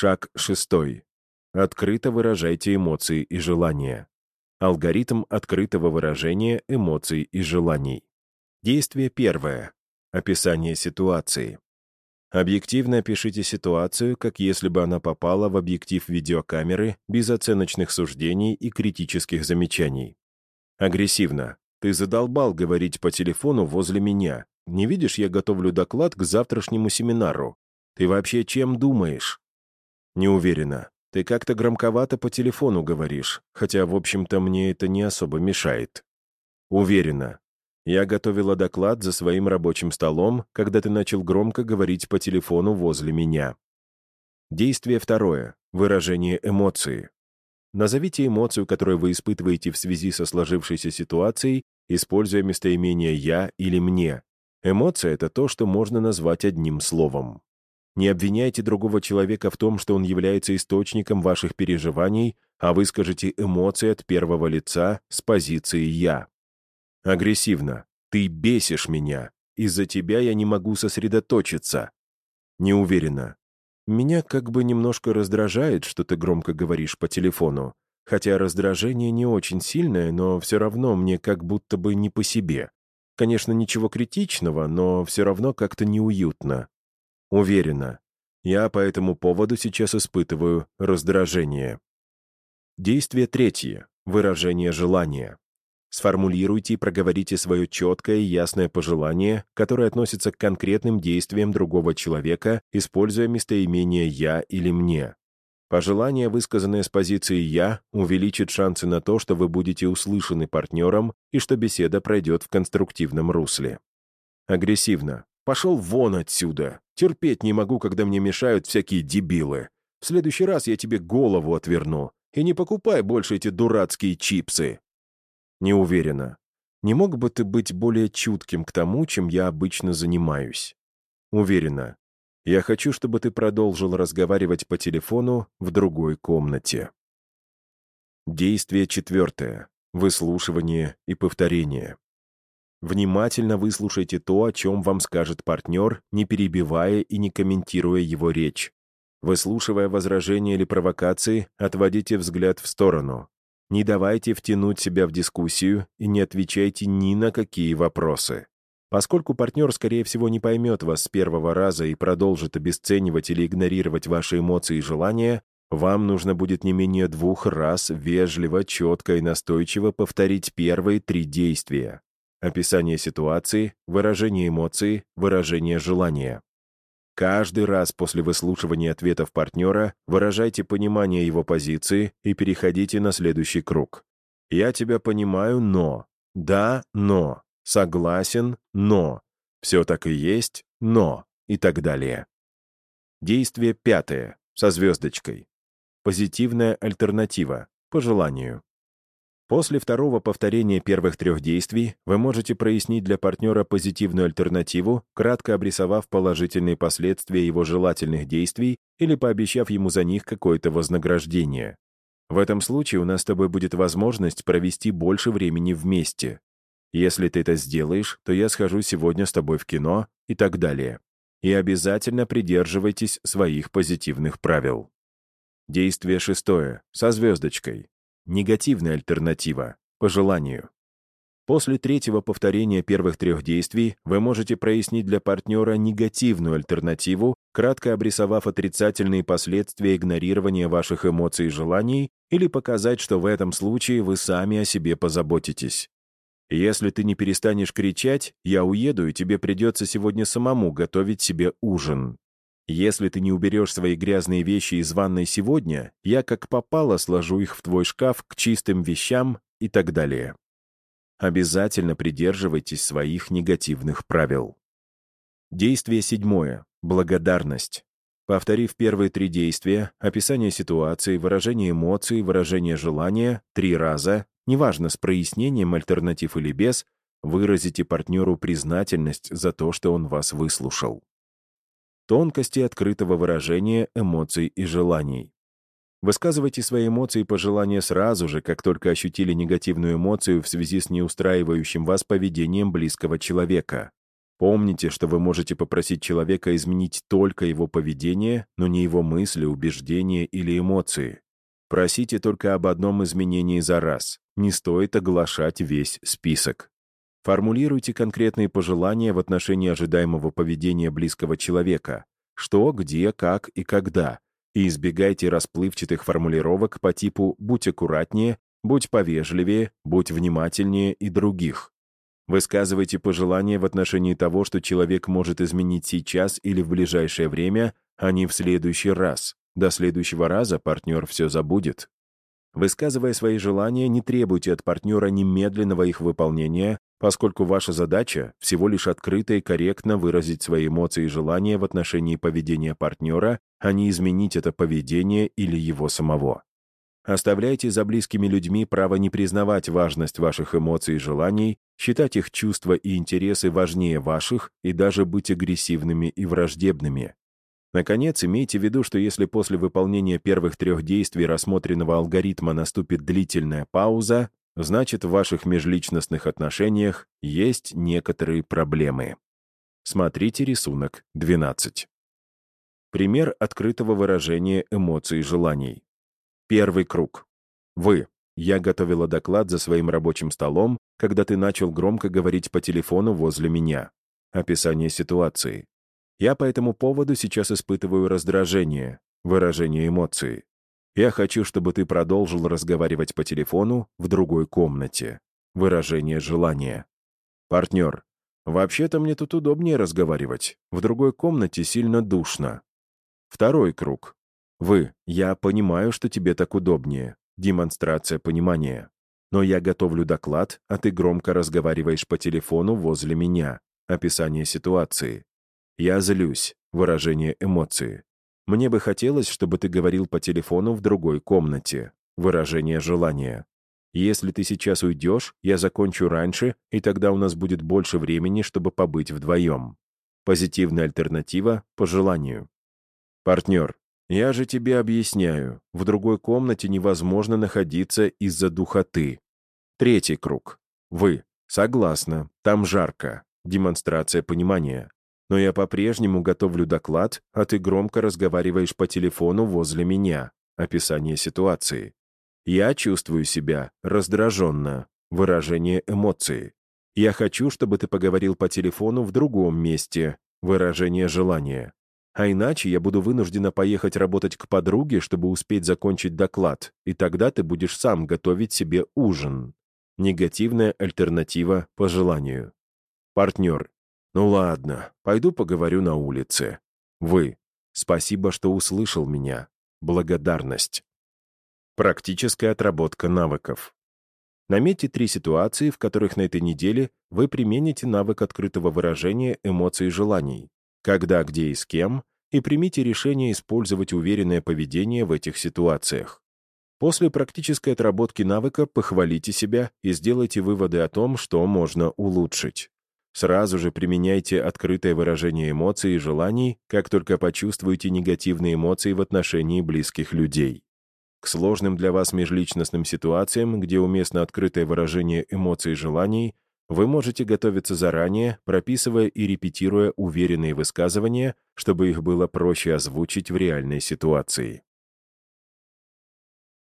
Шаг шестой. Открыто выражайте эмоции и желания. Алгоритм открытого выражения эмоций и желаний. Действие первое. Описание ситуации. Объективно опишите ситуацию, как если бы она попала в объектив видеокамеры без оценочных суждений и критических замечаний. Агрессивно. Ты задолбал говорить по телефону возле меня. Не видишь, я готовлю доклад к завтрашнему семинару. Ты вообще чем думаешь? Не уверена. Ты как-то громковато по телефону говоришь, хотя, в общем-то, мне это не особо мешает. Уверена. Я готовила доклад за своим рабочим столом, когда ты начал громко говорить по телефону возле меня. Действие второе. Выражение эмоции. Назовите эмоцию, которую вы испытываете в связи со сложившейся ситуацией, используя местоимение «я» или «мне». Эмоция — это то, что можно назвать одним словом. Не обвиняйте другого человека в том, что он является источником ваших переживаний, а выскажите эмоции от первого лица с позиции «я». Агрессивно. «Ты бесишь меня. Из-за тебя я не могу сосредоточиться». Неуверенно. «Меня как бы немножко раздражает, что ты громко говоришь по телефону. Хотя раздражение не очень сильное, но все равно мне как будто бы не по себе. Конечно, ничего критичного, но все равно как-то неуютно. Уверена. Я по этому поводу сейчас испытываю раздражение. Действие третье. Выражение желания. Сформулируйте и проговорите свое четкое и ясное пожелание, которое относится к конкретным действиям другого человека, используя местоимение «я» или «мне». Пожелание, высказанное с позиции «я», увеличит шансы на то, что вы будете услышаны партнером и что беседа пройдет в конструктивном русле. Агрессивно. «Пошел вон отсюда! Терпеть не могу, когда мне мешают всякие дебилы. В следующий раз я тебе голову отверну. И не покупай больше эти дурацкие чипсы!» Не уверена. Не мог бы ты быть более чутким к тому, чем я обычно занимаюсь? Уверена. Я хочу, чтобы ты продолжил разговаривать по телефону в другой комнате. Действие четвертое. Выслушивание и повторение. Внимательно выслушайте то, о чем вам скажет партнер, не перебивая и не комментируя его речь. Выслушивая возражения или провокации, отводите взгляд в сторону. Не давайте втянуть себя в дискуссию и не отвечайте ни на какие вопросы. Поскольку партнер, скорее всего, не поймет вас с первого раза и продолжит обесценивать или игнорировать ваши эмоции и желания, вам нужно будет не менее двух раз вежливо, четко и настойчиво повторить первые три действия. Описание ситуации, выражение эмоций, выражение желания. Каждый раз после выслушивания ответов партнера выражайте понимание его позиции и переходите на следующий круг. «Я тебя понимаю, но». «Да, но». «Согласен, но». «Все так и есть, но». И так далее. Действие пятое, со звездочкой. Позитивная альтернатива, по желанию. После второго повторения первых трех действий вы можете прояснить для партнера позитивную альтернативу, кратко обрисовав положительные последствия его желательных действий или пообещав ему за них какое-то вознаграждение. В этом случае у нас с тобой будет возможность провести больше времени вместе. Если ты это сделаешь, то я схожу сегодня с тобой в кино и так далее. И обязательно придерживайтесь своих позитивных правил. Действие шестое, со звездочкой негативная альтернатива, по желанию. После третьего повторения первых трех действий вы можете прояснить для партнера негативную альтернативу, кратко обрисовав отрицательные последствия игнорирования ваших эмоций и желаний или показать, что в этом случае вы сами о себе позаботитесь. Если ты не перестанешь кричать, я уеду, и тебе придется сегодня самому готовить себе ужин. Если ты не уберешь свои грязные вещи из ванной сегодня, я как попало сложу их в твой шкаф к чистым вещам и так далее. Обязательно придерживайтесь своих негативных правил. Действие седьмое. Благодарность. Повторив первые три действия, описание ситуации, выражение эмоций, выражение желания, три раза, неважно, с прояснением альтернатив или без, выразите партнеру признательность за то, что он вас выслушал тонкости открытого выражения эмоций и желаний. Высказывайте свои эмоции и пожелания сразу же, как только ощутили негативную эмоцию в связи с неустраивающим вас поведением близкого человека. Помните, что вы можете попросить человека изменить только его поведение, но не его мысли, убеждения или эмоции. Просите только об одном изменении за раз. Не стоит оглашать весь список. Формулируйте конкретные пожелания в отношении ожидаемого поведения близкого человека. Что, где, как и когда. И избегайте расплывчатых формулировок по типу «будь аккуратнее», «будь повежливее», «будь внимательнее» и других. Высказывайте пожелания в отношении того, что человек может изменить сейчас или в ближайшее время, а не в следующий раз. До следующего раза партнер все забудет. Высказывая свои желания, не требуйте от партнера немедленного их выполнения, поскольку ваша задача — всего лишь открыто и корректно выразить свои эмоции и желания в отношении поведения партнера, а не изменить это поведение или его самого. Оставляйте за близкими людьми право не признавать важность ваших эмоций и желаний, считать их чувства и интересы важнее ваших и даже быть агрессивными и враждебными. Наконец, имейте в виду, что если после выполнения первых трех действий рассмотренного алгоритма наступит длительная пауза, значит, в ваших межличностных отношениях есть некоторые проблемы. Смотрите рисунок 12. Пример открытого выражения эмоций и желаний. Первый круг. Вы. Я готовила доклад за своим рабочим столом, когда ты начал громко говорить по телефону возле меня. Описание ситуации. Я по этому поводу сейчас испытываю раздражение, выражение эмоций. Я хочу, чтобы ты продолжил разговаривать по телефону в другой комнате. Выражение желания. Партнер. Вообще-то мне тут удобнее разговаривать. В другой комнате сильно душно. Второй круг. Вы, я понимаю, что тебе так удобнее. Демонстрация понимания. Но я готовлю доклад, а ты громко разговариваешь по телефону возле меня. Описание ситуации. Я злюсь. Выражение эмоции. Мне бы хотелось, чтобы ты говорил по телефону в другой комнате. Выражение желания. Если ты сейчас уйдешь, я закончу раньше, и тогда у нас будет больше времени, чтобы побыть вдвоем. Позитивная альтернатива по желанию. Партнер, я же тебе объясняю, в другой комнате невозможно находиться из-за духоты. Третий круг. Вы. Согласна. Там жарко. Демонстрация понимания. Но я по-прежнему готовлю доклад, а ты громко разговариваешь по телефону возле меня. Описание ситуации. Я чувствую себя раздраженно. Выражение эмоции. Я хочу, чтобы ты поговорил по телефону в другом месте. Выражение желания. А иначе я буду вынуждена поехать работать к подруге, чтобы успеть закончить доклад, и тогда ты будешь сам готовить себе ужин. Негативная альтернатива по желанию. Партнер. Ну ладно, пойду поговорю на улице. Вы. Спасибо, что услышал меня. Благодарность. Практическая отработка навыков. Наметьте три ситуации, в которых на этой неделе вы примените навык открытого выражения эмоций и желаний когда, где и с кем, и примите решение использовать уверенное поведение в этих ситуациях. После практической отработки навыка похвалите себя и сделайте выводы о том, что можно улучшить. Сразу же применяйте открытое выражение эмоций и желаний, как только почувствуете негативные эмоции в отношении близких людей. К сложным для вас межличностным ситуациям, где уместно открытое выражение эмоций и желаний, вы можете готовиться заранее, прописывая и репетируя уверенные высказывания, чтобы их было проще озвучить в реальной ситуации.